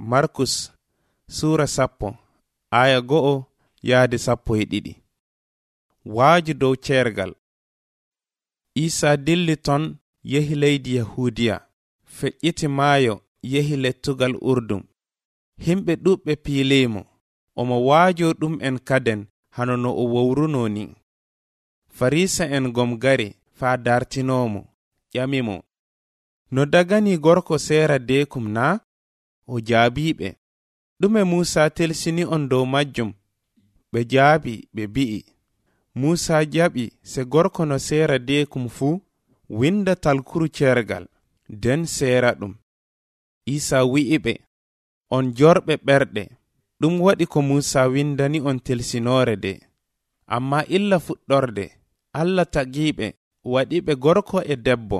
markus sura sappo aya go'o yahde sappo e ɗiɗi. Waaju dow ceergal. Isa dilli ton yehi leydi yahudiya feƴƴiti maayo yehi lettugal urdum. Himɓe ɗuɓɓe piilimo omo waajo ɗum en kaden hano no o wowruno ni. Farisa en gom gari faa dartinomo ƴamimo no dagani gorko seera deekum na o jaabiɓe ɗume muusa telsini on dow majjum ɓe jaabi ɓe bi'i. Muusa jaɓi se gorko no seera deekum fuu winda talkuru ceergal nden seera ɗum. Isa wi'i ɓe on jorɓe ɓerɗe. Ɗum waɗi ko muusa windani on telsinoore de. Amma illa fuɗɗorde allah tagiɓe waɗiɓe gorko e debbo.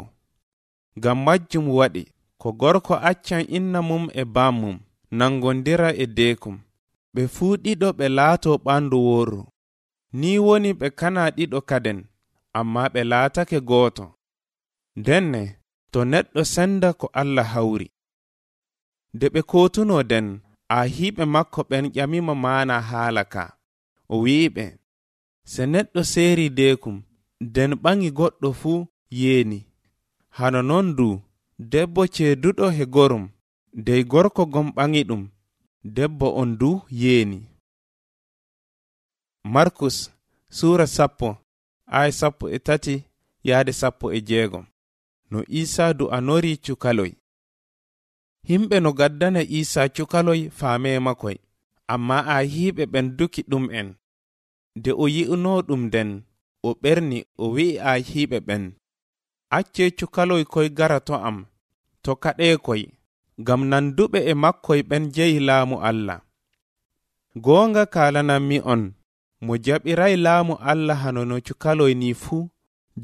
Ngam majjum waɗi. ko gorko accan inna mum e bammum nangondira e deekum. Ɓe fuu ɗiɗo ɓe laato ɓandu wooru ni woni ɓe kana ɗiɗo kaden amma ɓe laatake gooto. Ndenne to neɗɗo senda ko allah hawri. Nde ɓe kotuno den a hiɓe makko ɓen ƴamima mana haala ka. O wi'iɓe se neɗɗo seeri deekum nden ɓaŋi goɗɗo fuu yeeni. Hano non du debbo ceeduɗo he gorum dey gorko gom ɓaŋi ɗum debbo on du yeeni. Markus sura sappo aya sappo e tati yahde sappo e jeegom no iisaa du anori cukaloy. Himɓe no gaddana iisaa cukaloy faame makoy amma ɓen duki ɗum en. De o yi'unoo ɗum nden o ɓerni o wi'i aayiiɓe ɓen. acce cukaloy koy gara to am to kaɗeekoy ngam nanduɓe e makkoy ɓen jeyi laamu allah. Goonga kaalananmi on mo jaɓiray laamu allah hano no cukaloy ni fuu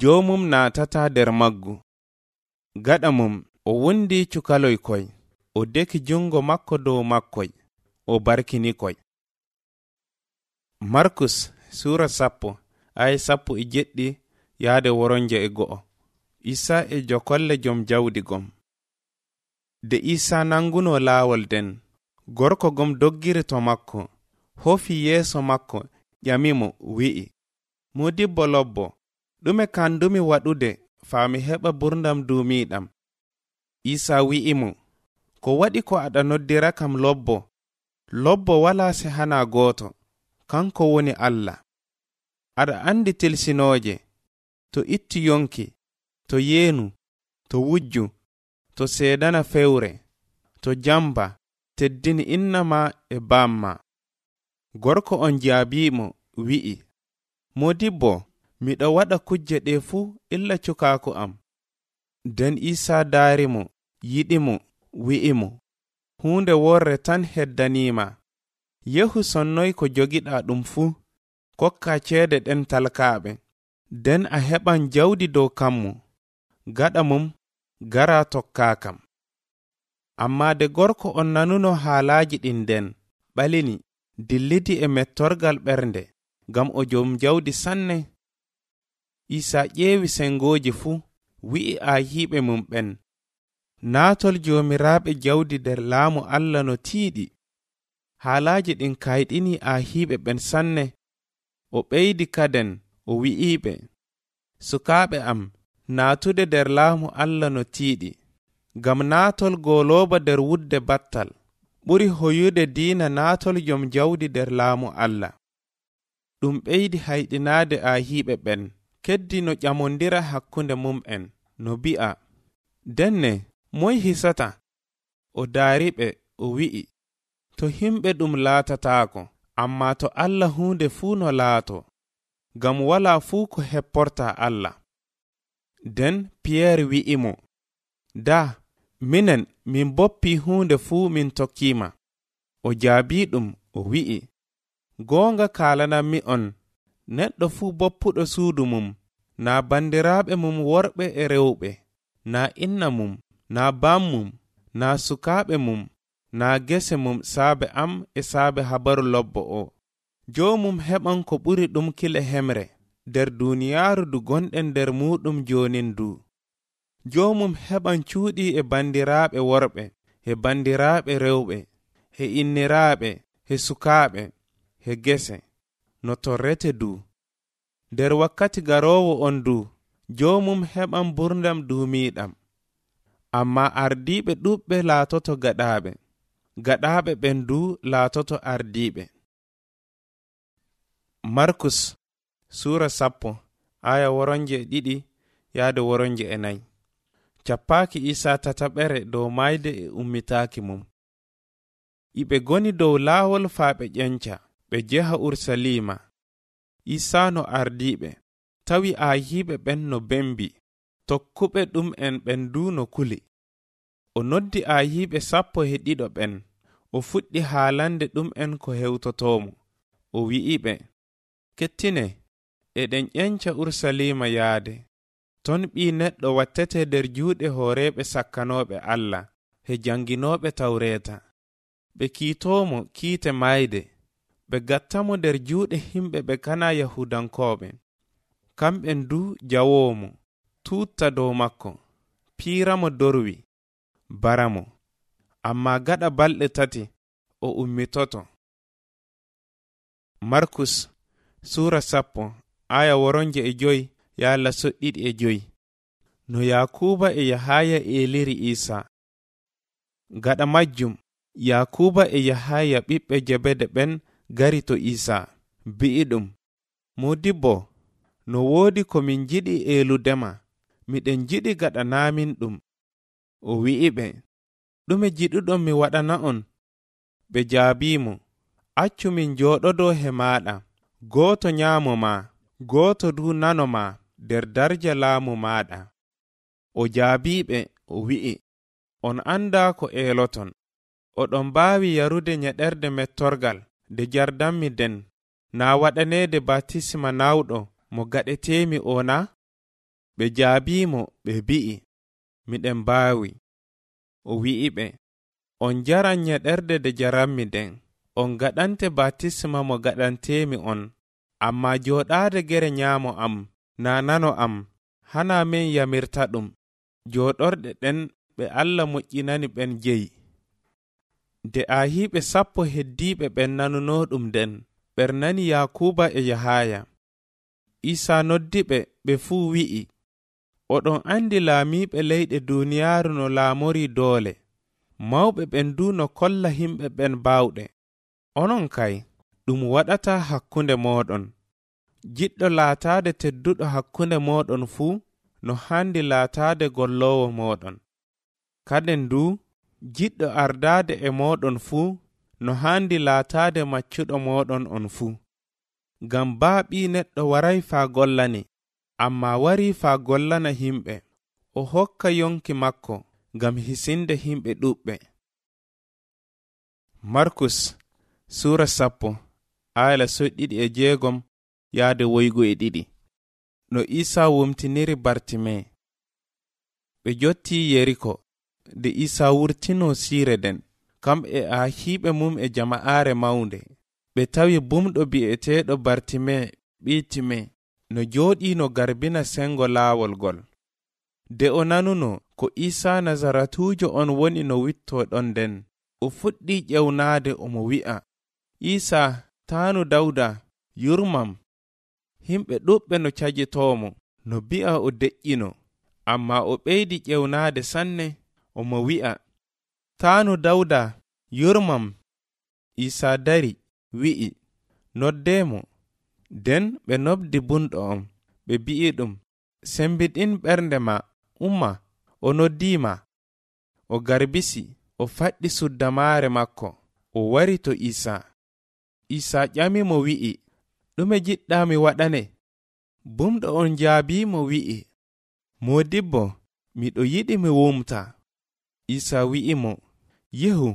joomum naatata nder maggu. Gaɗa mum o wundi cukaloy koy o deki jungo makko dow makkoy o barkini koy. Markus sura sappo ay sappo e jeɗɗi yahde woronje e go'o. isa e jokolle jom jawdi gom de isa nanguno laawol den. Gorko gom doggiri to makko. Hofi yeeso makko. Ƴamimo wi'i. Modibbo lobbo ɗume kandumi waɗude faa mi heɓa burdam duumiiɗam isa wi'i mo. Ko waɗi ko aɗa noddira kam lobbo. Lobbo walaa sehana gooto. Kanko woni allah. Aɗa anndi tilsinooje to itti yonki. to yeenu to wujju to seedana fewre to jamba teddini innama e bamma gorko on jaabimo wi'i modibbo miɗo waɗa kujje ɗe fuu illa cukaako am. Nden isa daarimo yiɗimo wi'imo. Huunde worre tan heddanima yehu sonnoy ko jogiɗa ɗum fuu kokka ceede ɗen talkaaɓe. Nden a heɓan jawdi dow kammu. gaɗa mum gara tokkakam. Amma de gorko on nanuno haalaaji ɗin nden ɓalini dillidi e mettorgal ɓernde ngam o jom jawdi sanne. Isa ƴeewi sengoji fuu wi'i aayiiɓe mum ɓen naatol joomiraaɓe jawdi nder laamu allah no tiiɗi. Haalaaji ɗin kayɗini aahiiɓe ɓen sanne. O ɓeydi kaden o wi'iɓe sukaaɓe am naatude nder laamu allah no tiiɗi. Ngam naatol golooba nder wudde battal ɓuri hoyude diina naatol jom jawdi nder laamu allah. Ɗum ɓeydi hayɗinaade aahiiɓe ɓen keddi no ƴamondira hakkunde mum'en no bi'a. Denne moy hisata? O daariɓe o wi'i. To himɓe ɗum laatataako amma to allah huunde fuu no laato. Ngam walaa fuu ko hepporta allah. nden piyerre wi'imo da minen min boppi hunde fuu min tokkima o jaabi ɗum o wi'i. Goonga kaalanammi on neɗɗo fuu boppuɗo suudu mum. Na bandiraɓe mum worɓe e rewɓe. Na inna mum na bam mum naa sukaaɓe mum na gese mum saabe am e saabe habaru lobbo o. Jomum heɓan ko ɓuri ɗum kile hemre. nder duniyaaru du gonɗen nder muɗum jonin du. Jomum heɓan cuuɗi e bandiraaɓe worɓe e bandiraaɓe rewɓe e inniraaɓe e sukaaɓe e gese no torrete du. Nder wakkati garoowo on du joomum heɓan burdam duumiiɗam. Amma ardiiɓe ɗuɓɓe laatoto gaɗaaɓe gaɗaaɓe ɓen du laatoto ardiiɓe. Markus sura sappo aya woronje ɗiɗi yahde woronje e nayi. Cappaaki isa tataɓere dow mayde e ummitaaki mum. Iɓe goni dow laawol faa ɓe ƴenca ɓe jeha ursalima. Isano ardiiɓe tawi aayiɓe ɓen no bembi tokkuɓe ɗum en ɓen duno kuli. O noddi aayiɓe sappo he ɗiɗo ɓen o fuɗɗi haalande ɗum en ko hewtotomo o wi'iɓe kettine eɗen ƴenca ursalima yahde ton ɓi neɗɗo wattete nder juuɗe hooreɓe sakkanoɓe allah he janginoɓe tawreta ɓe kiitomo kiite mayde ɓe gattamo nder juuɗe himɓe ɓe kana yahudankoɓe kamɓen du jawomo tutta dow makko piiramo dorwi baramo. Amma gaɗa balɗe tati o ummitoto. Markus sura sappo. aya woronje e joyi yaala soɗɗiɗi e joyi. No yakuba e yahaya eliri isa. Gaɗa majjum yakuba e yahaya ɓiɓɓe jebede ɓen gari to isa. Bi'iɗum modibbo no woodi ko min jiɗi eludema miɗen jiɗi gaɗanamin ɗum. O wi'i ɓe ɗume jiɗuɗon mi waɗana on. Ɓe jaabimo accu min joɗodo he maɗa gooto nyaamo ma gooto du nanoma nder darja laamu maaɗa. O jaabiɓe o wi'i. On annda ko eeloton. Oɗon mbaawi yarude nyeɗerde mettorgal nde jardanmi nden. Naa waɗaneede batisma naawɗo mo gaɗetemi o na? Ɓe jaabimo ɓe bi'i. Miɗen mbaawi. O wi'i ɓe on jaran nyeɗerde nde jaranmi nden. On gaɗante batisma mo gaɗantemi on. amma joɗaade gere nyaamo am na nano am hana min yamirta ɗum. Joɗorɗe ɗen ɓe allah moƴƴinani ɓen jeyi. Nde ahiɓe sappo heddiɓe ɓen nanuno ɗum nden ɓernani yakuba e yahaya isa noddiɓe ɓe fuu wi'i. Oɗon andi laamiɓe leyɗe duniyaaru no laamori doole. Mawɓe ɓen du no kolla himɓe ɓen baawɗe. Onon kay? ɗum waɗata hakkunde moɗon jiɗɗo laataade tedduɗo hakkunde moɗon fuu no handi laataade gollowo moɗon kaden du jiɗɗo ardaade e moɗon fuu no handi laataade maccuɗo moɗon on fuu. Ngam baaɓi neɗɗo waray faa gollani amma wari faa gollana himɓe. O hokka yonki makko ngam hisinde himɓe ɗuɓɓe markus sura sappo. aala soɗɗiɗi e jeegom yahde woygo e ɗiɗi. No isa wumtiniri bartime ɓe jotti yeriko nde isa wurtino siire den kam e ahiiɓe mum e jama'aare mawnde. Ɓe tawi bumɗo bi'eteeɗo bartime ɓiitime no jooɗino garbina sengo laawol gol de o nanuno ko isa nasaratujo on woni no wittoɗon nden o fuɗɗi ƴewnaade omo wi'a. Isa taanu dawda yurmam. Himɓe ɗuɓɓe no cajitomo no bi'a o deƴƴino amma o ɓeydi ƴewnaade sanne omo wi'a. Taanu dawda yurmam. Isa dari wi'i. Noddemo nden ɓe nobdi bunɗo on ɓe bi'i ɗum. Sembiɗin ɓernde ma umma o noddima o garbisi o faɗɗi suddamaare makko. O wari to isa isa ƴamimo wi'i. Ɗume jiɗɗa mi waɗane. Bumɗo on jaabimo wi'i. Modibbo miɗo yiɗi mi wumta. Isa wi'imo yehu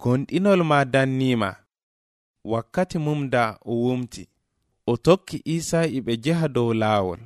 gonɗinol ma dannima. Wakkati mum da o wumti. O tokki isa iɓe jeha dow laawol.